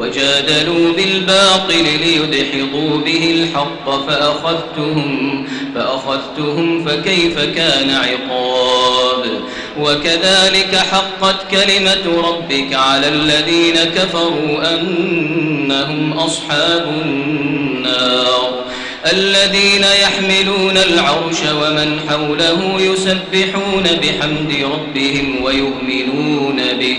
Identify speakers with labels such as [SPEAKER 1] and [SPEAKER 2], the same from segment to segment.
[SPEAKER 1] وجادلوا بالباطل ليدحضوا به الحق فأخذتهم فأخذتهم فكيف كان عقاب؟ وكذلك حقت كلمة ربك على الذين كفروا أنهم أصحاب النار. الذين يحملون العرش ومن حوله يسبحون بحمد ربهم ويؤمنون به.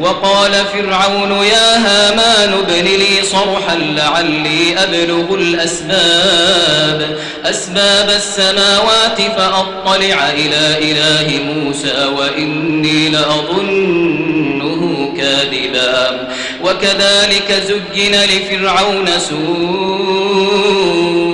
[SPEAKER 1] وقال فرعون يا هامان ابن لي صرحا لعلي أبلغ الأسباب. أسباب السماوات فأطلع إلى إله موسى وإني لأظنه كاذبا. وكذلك زين لفرعون سوء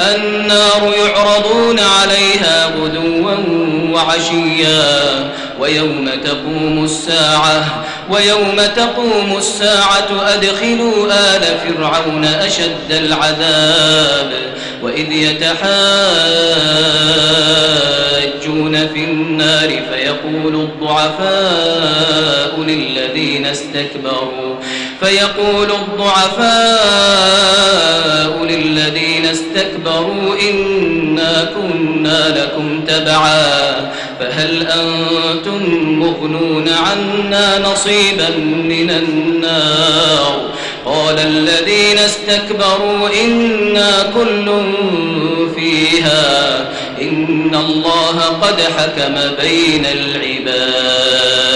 [SPEAKER 1] النار يعرضون عليها غدوا وعشيا ويوم تقوم الساعة ويوم تقوم الساعة أدخلوا آل فرعون أشد العذاب وإذ يتحاجون في النار فيقول الضعفاء للذين استكبروا فيقول الضعفاء للذين استكبروا إنا كنا لكم تبعا فهل أنتم مغنون عنا نصيبا من النار قال الذين استكبروا إنا كل فيها إن الله قد حكم بين العباد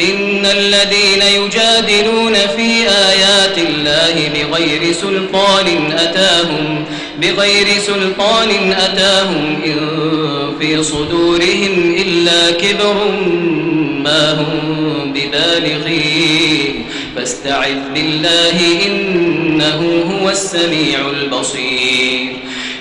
[SPEAKER 1] إن الذين يجادلون في آيات الله بغير سلطان أتاهم بغير سلطان أتاهم إن في صدورهم إلا كبر ما هم ببالغين. فاستعذ بالله إنه هو السميع البصير.